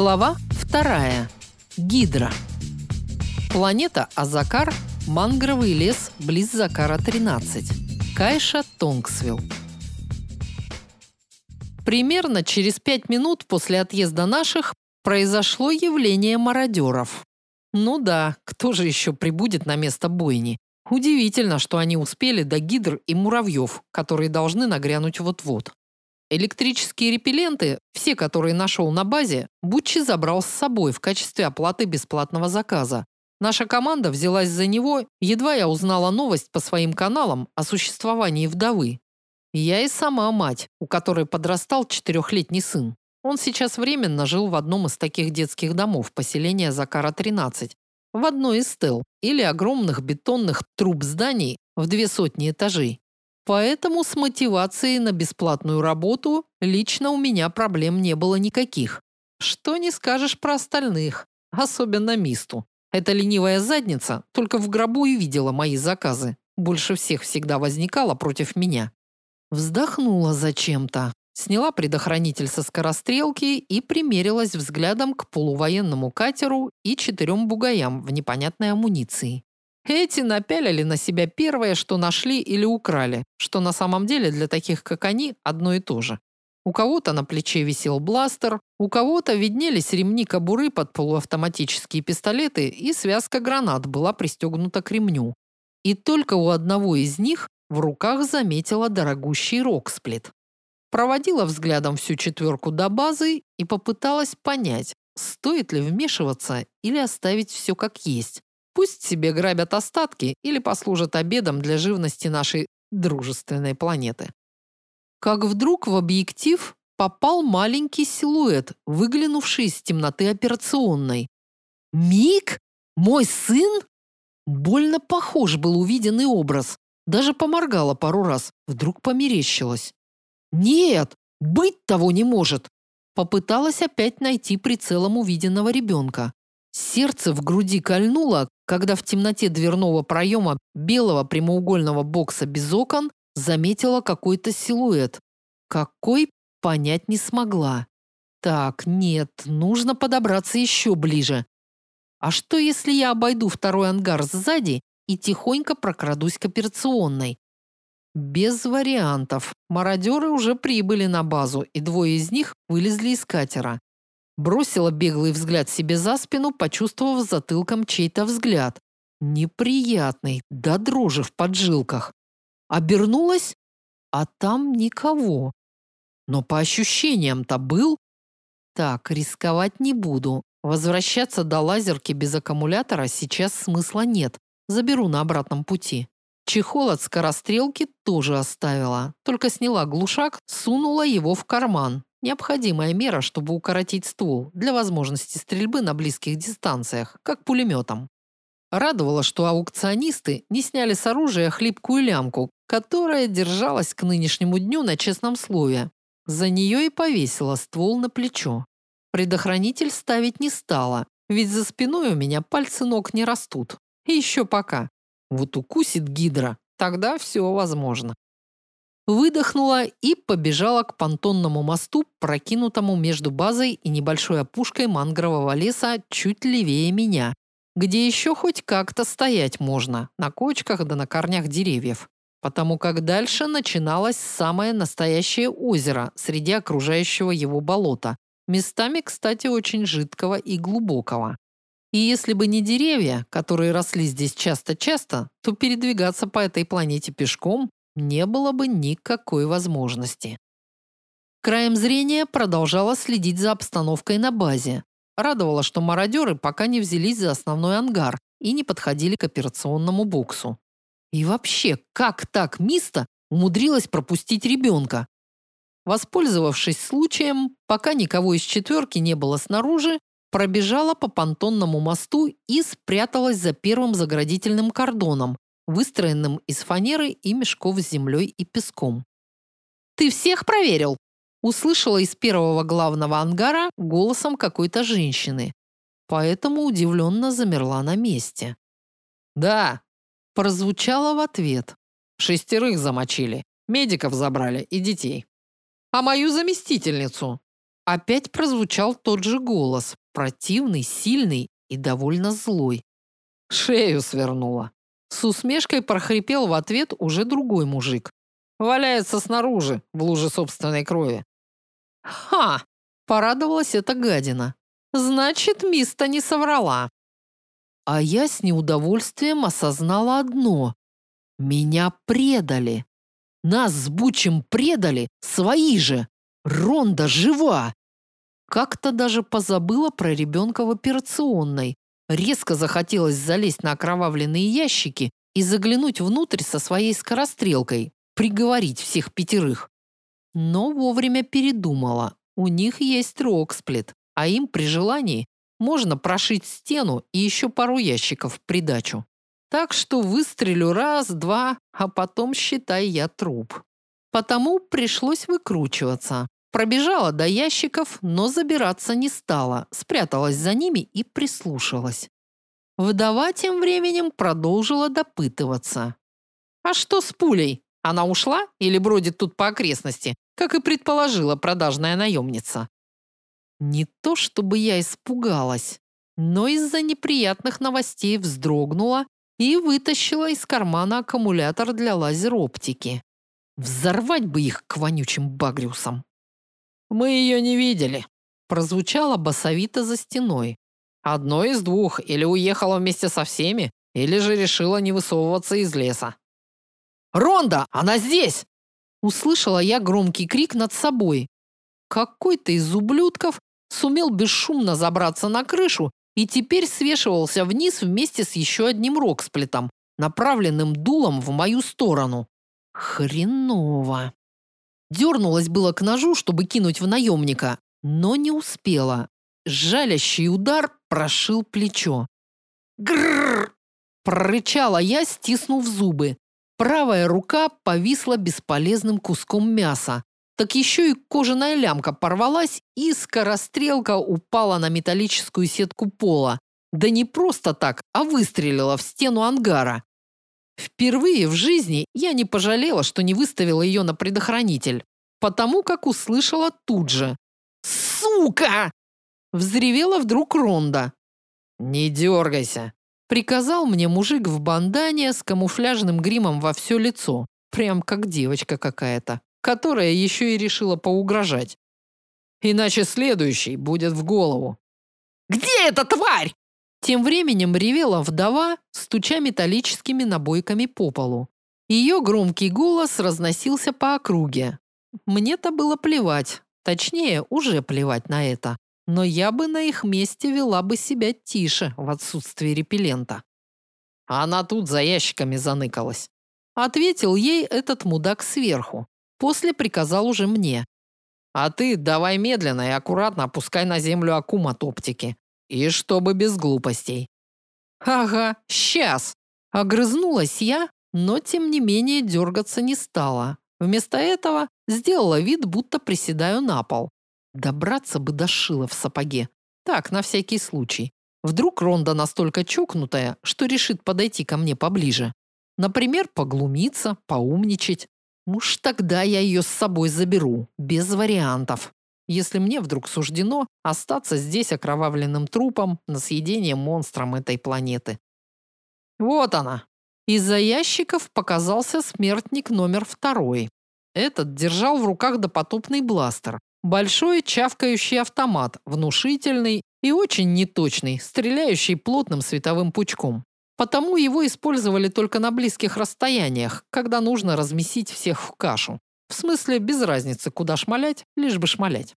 Глава вторая. Гидра. Планета Азакар, мангровый лес близ Закара 13. Кайша Тонгсвилл. Примерно через пять минут после отъезда наших произошло явление мародеров. Ну да, кто же еще прибудет на место бойни? Удивительно, что они успели до гидр и муравьев, которые должны нагрянуть вот-вот. Электрические репелленты, все, которые нашел на базе, Бутчи забрал с собой в качестве оплаты бесплатного заказа. Наша команда взялась за него, едва я узнала новость по своим каналам о существовании вдовы. Я и сама мать, у которой подрастал четырехлетний сын. Он сейчас временно жил в одном из таких детских домов поселения Закара-13, в одной из стел или огромных бетонных труб зданий в две сотни этажей. Поэтому с мотивацией на бесплатную работу лично у меня проблем не было никаких. Что не скажешь про остальных, особенно Мисту. Эта ленивая задница только в гробу и видела мои заказы. Больше всех всегда возникала против меня. Вздохнула зачем-то, сняла предохранитель со скорострелки и примерилась взглядом к полувоенному катеру и четырем бугаям в непонятной амуниции. Эти напялили на себя первое, что нашли или украли, что на самом деле для таких, как они, одно и то же. У кого-то на плече висел бластер, у кого-то виднелись ремни кобуры под полуавтоматические пистолеты и связка гранат была пристегнута к ремню. И только у одного из них в руках заметила дорогущий роксплит. Проводила взглядом всю четверку до базы и попыталась понять, стоит ли вмешиваться или оставить все как есть. Пусть себе грабят остатки или послужат обедом для живности нашей дружественной планеты. Как вдруг в объектив попал маленький силуэт, выглянувший из темноты операционной. Мик? Мой сын? Больно похож был увиденный образ. Даже поморгала пару раз, вдруг померещилась. Нет, быть того не может. Попыталась опять найти прицелом увиденного ребенка. Сердце в груди кольнуло, когда в темноте дверного проема белого прямоугольного бокса без окон заметила какой-то силуэт. Какой, понять не смогла. Так, нет, нужно подобраться еще ближе. А что, если я обойду второй ангар сзади и тихонько прокрадусь к операционной? Без вариантов. Мародеры уже прибыли на базу, и двое из них вылезли из катера. Бросила беглый взгляд себе за спину, почувствовав затылком чей-то взгляд. Неприятный, до дрожи в поджилках. Обернулась, а там никого. Но по ощущениям-то был. Так, рисковать не буду. Возвращаться до лазерки без аккумулятора сейчас смысла нет. Заберу на обратном пути. Чехол от скорострелки тоже оставила. Только сняла глушак, сунула его в карман. Необходимая мера, чтобы укоротить ствол для возможности стрельбы на близких дистанциях, как пулеметом. Радовало, что аукционисты не сняли с оружия хлипкую лямку, которая держалась к нынешнему дню на честном слове. За нее и повесила ствол на плечо. Предохранитель ставить не стала, ведь за спиной у меня пальцы ног не растут. И еще пока. Вот укусит гидра, тогда все возможно выдохнула и побежала к понтонному мосту, прокинутому между базой и небольшой опушкой мангрового леса чуть левее меня, где еще хоть как-то стоять можно, на кочках да на корнях деревьев. Потому как дальше начиналось самое настоящее озеро среди окружающего его болота, местами, кстати, очень жидкого и глубокого. И если бы не деревья, которые росли здесь часто-часто, то передвигаться по этой планете пешком не было бы никакой возможности. Краем зрения продолжала следить за обстановкой на базе. Радовало, что мародеры пока не взялись за основной ангар и не подходили к операционному боксу. И вообще, как так Миста умудрилась пропустить ребенка? Воспользовавшись случаем, пока никого из четверки не было снаружи, пробежала по понтонному мосту и спряталась за первым заградительным кордоном, выстроенным из фанеры и мешков с землей и песком. «Ты всех проверил?» Услышала из первого главного ангара голосом какой-то женщины. Поэтому удивленно замерла на месте. «Да», – прозвучало в ответ. «Шестерых замочили, медиков забрали и детей. А мою заместительницу?» опять прозвучал тот же голос, противный, сильный и довольно злой. Шею свернула. С усмешкой прохрипел в ответ уже другой мужик. Валяется снаружи, в луже собственной крови. Ха! Порадовалась эта гадина. Значит, Миста не соврала. А я с неудовольствием осознала одно. Меня предали. Нас с Бучем предали свои же. Ронда жива. Как-то даже позабыла про ребенка в операционной. Резко захотелось залезть на окровавленные ящики и заглянуть внутрь со своей скорострелкой, приговорить всех пятерых. Но вовремя передумала. У них есть роксплит, а им при желании можно прошить стену и еще пару ящиков в придачу. Так что выстрелю раз, два, а потом, считай, я труп. Потому пришлось выкручиваться. Пробежала до ящиков, но забираться не стала, спряталась за ними и прислушалась. Вдова тем временем продолжила допытываться. «А что с пулей? Она ушла или бродит тут по окрестности, как и предположила продажная наемница?» Не то чтобы я испугалась, но из-за неприятных новостей вздрогнула и вытащила из кармана аккумулятор для лазер-оптики. Взорвать бы их к вонючим багриусам. «Мы ее не видели», – прозвучало басовито за стеной. «Одно из двух, или уехала вместе со всеми, или же решила не высовываться из леса». «Ронда, она здесь!» Услышала я громкий крик над собой. Какой-то из ублюдков сумел бесшумно забраться на крышу и теперь свешивался вниз вместе с еще одним роксплитом, направленным дулом в мою сторону. Хреново. Дернулась было к ножу, чтобы кинуть в наемника, но не успела. Жалящий удар прошил плечо. Грррр! Прорычала я, стиснув зубы. Правая рука повисла бесполезным куском мяса. Так еще и кожаная лямка порвалась, и скорострелка упала на металлическую сетку пола. Да не просто так, а выстрелила в стену ангара. Впервые в жизни я не пожалела, что не выставила ее на предохранитель, потому как услышала тут же. «Сука!» Взревела вдруг Ронда. «Не дергайся!» Приказал мне мужик в бандане с камуфляжным гримом во все лицо. Прям как девочка какая-то, которая еще и решила поугрожать. Иначе следующий будет в голову. «Где эта тварь?» Тем временем ревела вдова, стуча металлическими набойками по полу. Ее громкий голос разносился по округе. Мне-то было плевать, точнее, уже плевать на это. Но я бы на их месте вела бы себя тише в отсутствии репеллента. Она тут за ящиками заныкалась. Ответил ей этот мудак сверху. После приказал уже мне. А ты давай медленно и аккуратно опускай на землю аккум от оптики. И чтобы без глупостей. Ага, сейчас. Огрызнулась я, но тем не менее дергаться не стала. Вместо этого сделала вид, будто приседаю на пол. Добраться бы до шила в сапоге. Так, на всякий случай. Вдруг Ронда настолько чокнутая, что решит подойти ко мне поближе. Например, поглумиться, поумничать. Уж тогда я ее с собой заберу, без вариантов если мне вдруг суждено остаться здесь окровавленным трупом на съедение монстром этой планеты. Вот она. Из-за ящиков показался смертник номер второй. Этот держал в руках допотопный бластер. Большой чавкающий автомат, внушительный и очень неточный, стреляющий плотным световым пучком. Потому его использовали только на близких расстояниях, когда нужно размесить всех в кашу. В смысле, без разницы, куда шмалять, лишь бы шмалять.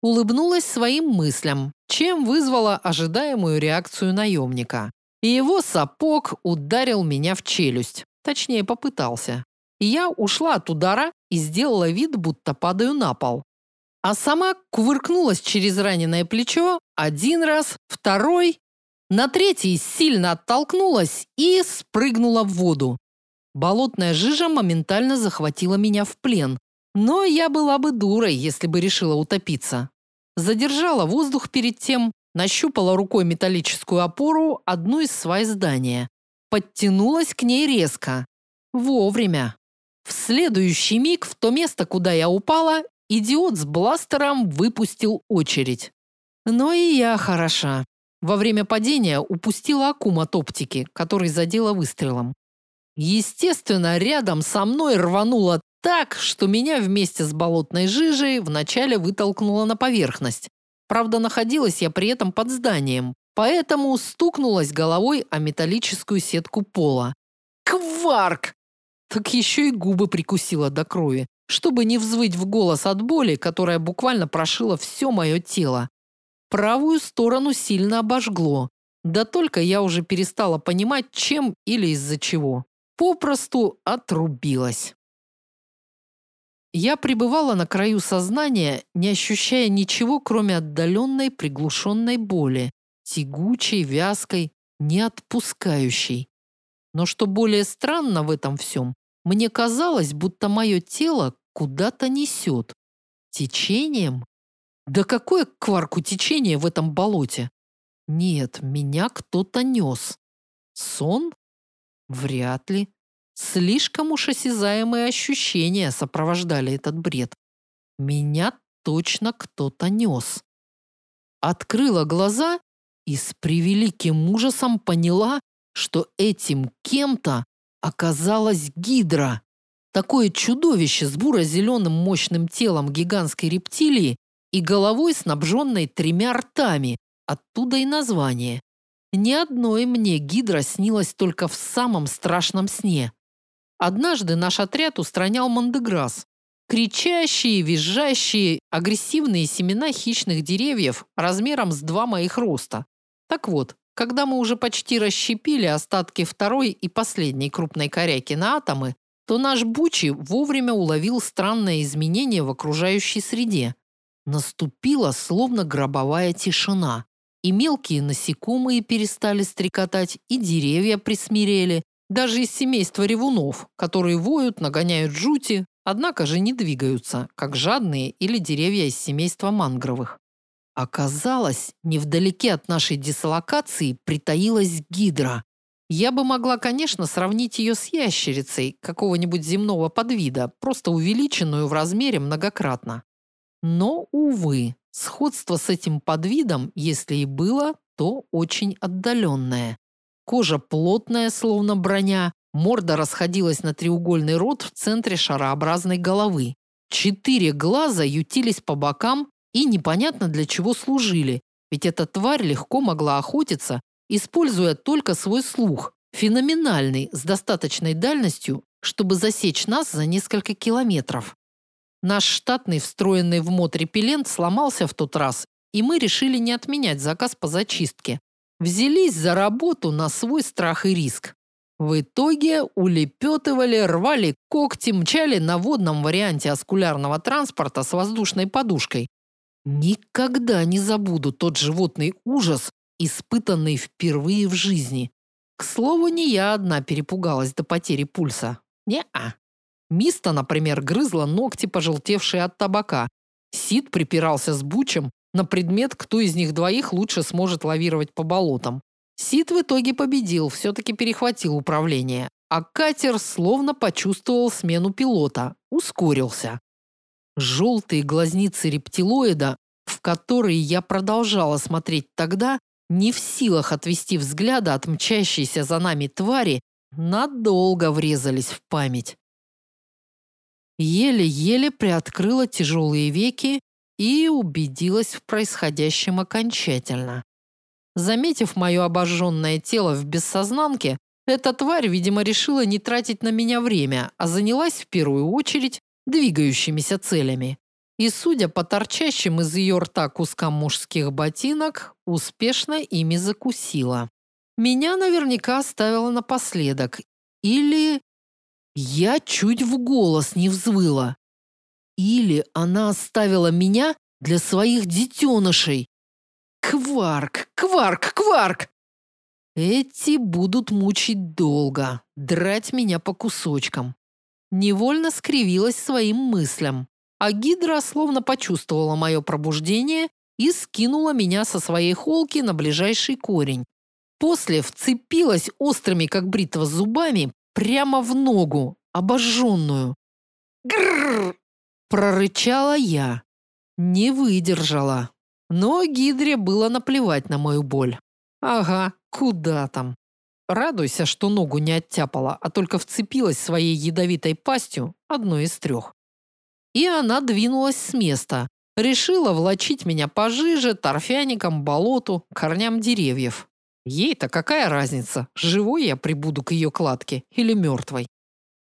Улыбнулась своим мыслям, чем вызвала ожидаемую реакцию наемника. И его сапог ударил меня в челюсть. Точнее, попытался. И я ушла от удара и сделала вид, будто падаю на пол. А сама кувыркнулась через раненое плечо один раз, второй, на третий сильно оттолкнулась и спрыгнула в воду. Болотная жижа моментально захватила меня в плен, но я была бы дурой, если бы решила утопиться. Задержала воздух перед тем, нащупала рукой металлическую опору одну из свай здания. Подтянулась к ней резко. Вовремя. В следующий миг в то место, куда я упала, идиот с бластером выпустил очередь. Но и я хороша. Во время падения упустила аккум от оптики, который задела выстрелом. Естественно, рядом со мной рвануло так, что меня вместе с болотной жижей вначале вытолкнуло на поверхность. Правда, находилась я при этом под зданием, поэтому стукнулась головой о металлическую сетку пола. Кварк! Так еще и губы прикусила до крови, чтобы не взвыть в голос от боли, которая буквально прошила все мое тело. Правую сторону сильно обожгло. Да только я уже перестала понимать, чем или из-за чего. Попросту отрубилась. Я пребывала на краю сознания, не ощущая ничего, кроме отдаленной приглушенной боли, тягучей, вязкой, не отпускающей. Но что более странно в этом всем, мне казалось, будто мое тело куда-то несет. Течением? Да какое кварку течение в этом болоте? Нет, меня кто-то нес. Сон? Вряд ли. Слишком уж осязаемые ощущения сопровождали этот бред. Меня точно кто-то нес. Открыла глаза и с превеликим ужасом поняла, что этим кем-то оказалась гидра. Такое чудовище с буро-зеленым мощным телом гигантской рептилии и головой, снабженной тремя ртами, оттуда и название. Ни одной мне гидра снилась только в самом страшном сне. Однажды наш отряд устранял мандеграс. Кричащие, визжащие, агрессивные семена хищных деревьев размером с два моих роста. Так вот, когда мы уже почти расщепили остатки второй и последней крупной коряки на атомы, то наш Бучи вовремя уловил странное изменение в окружающей среде. Наступила словно гробовая тишина. И мелкие насекомые перестали стрекотать, и деревья присмирели, даже из семейства ревунов, которые воют, нагоняют жути, однако же не двигаются, как жадные или деревья из семейства мангровых. Оказалось, невдалеке от нашей дислокации притаилась гидра. Я бы могла, конечно, сравнить ее с ящерицей какого-нибудь земного подвида, просто увеличенную в размере многократно. Но, увы, сходство с этим подвидом, если и было, то очень отдаленное. Кожа плотная, словно броня, морда расходилась на треугольный рот в центре шарообразной головы. Четыре глаза ютились по бокам и непонятно для чего служили, ведь эта тварь легко могла охотиться, используя только свой слух, феноменальный, с достаточной дальностью, чтобы засечь нас за несколько километров. Наш штатный, встроенный в мод репеллент, сломался в тот раз, и мы решили не отменять заказ по зачистке. Взялись за работу на свой страх и риск. В итоге улепетывали, рвали когти, мчали на водном варианте аскулярного транспорта с воздушной подушкой. Никогда не забуду тот животный ужас, испытанный впервые в жизни. К слову, не я одна перепугалась до потери пульса. Не-а. Миста, например, грызла ногти, пожелтевшие от табака. Сид припирался с Бучем на предмет, кто из них двоих лучше сможет лавировать по болотам. Сид в итоге победил, все-таки перехватил управление. А катер словно почувствовал смену пилота, ускорился. Желтые глазницы рептилоида, в которые я продолжала смотреть тогда, не в силах отвести взгляда от мчащейся за нами твари, надолго врезались в память. Еле-еле приоткрыла тяжелые веки и убедилась в происходящем окончательно. Заметив мое обожженное тело в бессознанке, эта тварь, видимо, решила не тратить на меня время, а занялась в первую очередь двигающимися целями. И, судя по торчащим из ее рта кускам мужских ботинок, успешно ими закусила. Меня наверняка оставила напоследок. Или я чуть в голос не взвыла. Или она оставила меня для своих детенышей. Кварк, кварк, кварк! Эти будут мучить долго, драть меня по кусочкам. Невольно скривилась своим мыслям. А гидра словно почувствовала мое пробуждение и скинула меня со своей холки на ближайший корень. После вцепилась острыми, как бритва, зубами прямо в ногу, обожженную. Грррр! Прорычала я. Не выдержала. Но Гидре было наплевать на мою боль. Ага, куда там. Радуйся, что ногу не оттяпала, а только вцепилась своей ядовитой пастью, одной из трех. И она двинулась с места. Решила влочить меня пожиже, торфяником, болоту, корням деревьев. Ей-то какая разница, живой я прибуду к ее кладке или мертвой.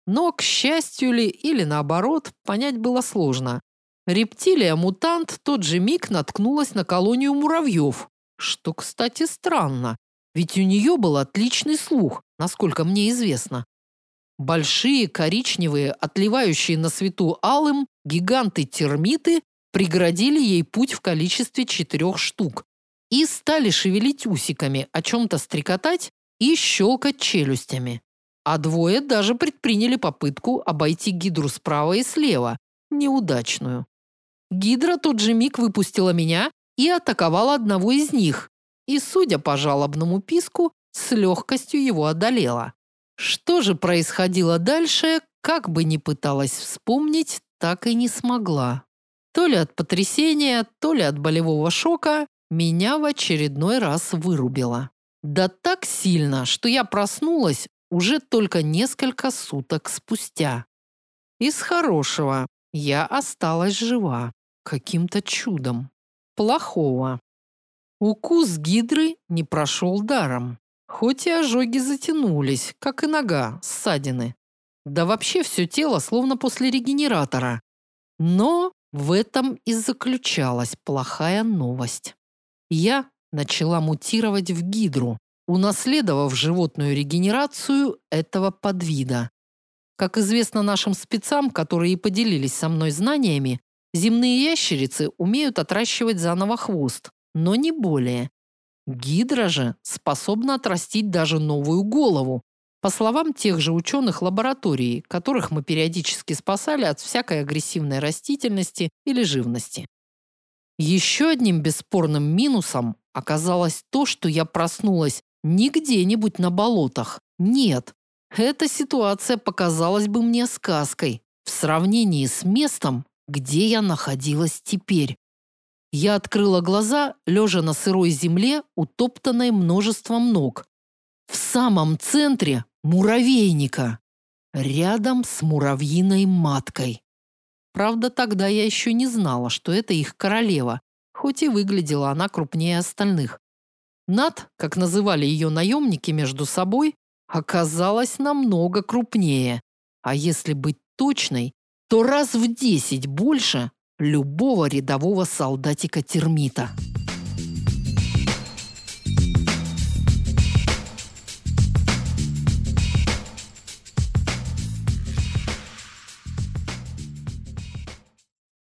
Но, к счастью ли, или наоборот, понять было сложно. Рептилия-мутант тот же миг наткнулась на колонию муравьев, что, кстати, странно, ведь у нее был отличный слух, насколько мне известно. Большие, коричневые, отливающие на свету алым, гиганты-термиты преградили ей путь в количестве четырех штук и стали шевелить усиками, о чем-то стрекотать и щелкать челюстями. А двое даже предприняли попытку обойти гидру справа и слева, неудачную. Гидра тот же миг выпустила меня и атаковала одного из них, и, судя по жалобному писку, с легкостью его одолела. Что же происходило дальше, как бы ни пыталась вспомнить, так и не смогла. То ли от потрясения, то ли от болевого шока меня в очередной раз вырубило. Да так сильно, что я проснулась уже только несколько суток спустя. Из хорошего я осталась жива каким-то чудом. Плохого. Укус гидры не прошел даром. Хоть и ожоги затянулись, как и нога, ссадины. Да вообще все тело словно после регенератора. Но в этом и заключалась плохая новость. Я начала мутировать в гидру, унаследовав животную регенерацию этого подвида. Как известно нашим спецам, которые и поделились со мной знаниями, земные ящерицы умеют отращивать заново хвост, но не более. Гидра же способна отрастить даже новую голову, по словам тех же ученых лаборатории, которых мы периодически спасали от всякой агрессивной растительности или живности. Еще одним бесспорным минусом оказалось то, что я проснулась не где-нибудь на болотах. Нет, эта ситуация показалась бы мне сказкой в сравнении с местом, где я находилась теперь. Я открыла глаза, лежа на сырой земле, утоптанной множеством ног. В самом центре муравейника, рядом с муравьиной маткой. Правда, тогда я еще не знала, что это их королева, хоть и выглядела она крупнее остальных. Над, как называли ее наемники между собой, оказалась намного крупнее. А если быть точной, то раз в десять больше любого рядового солдатика-термита.